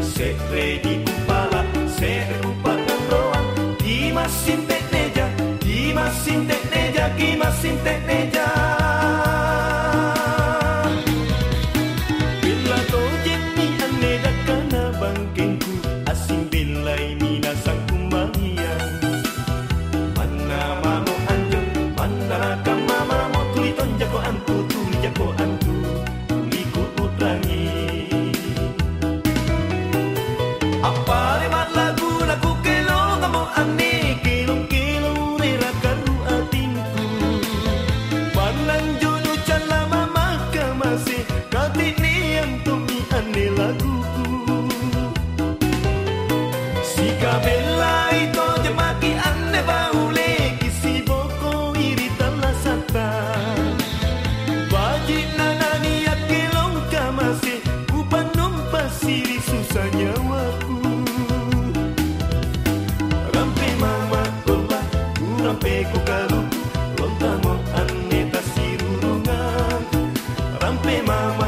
Se regiúpala, se recupa com roa, dima sin tedeya, quima sin tetrella, quima sin tela. Mamãe.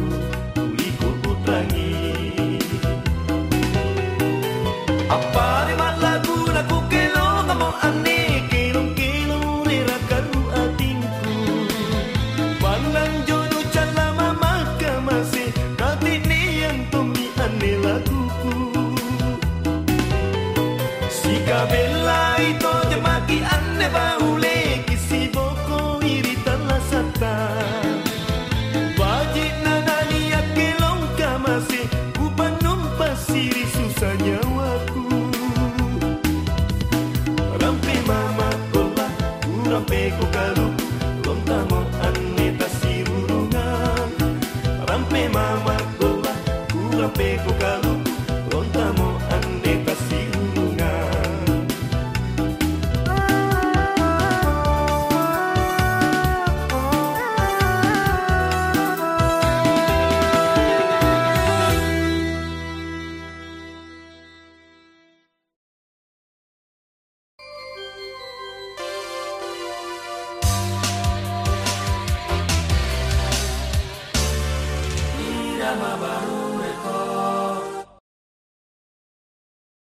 laguku Si cabella y jemati ane bau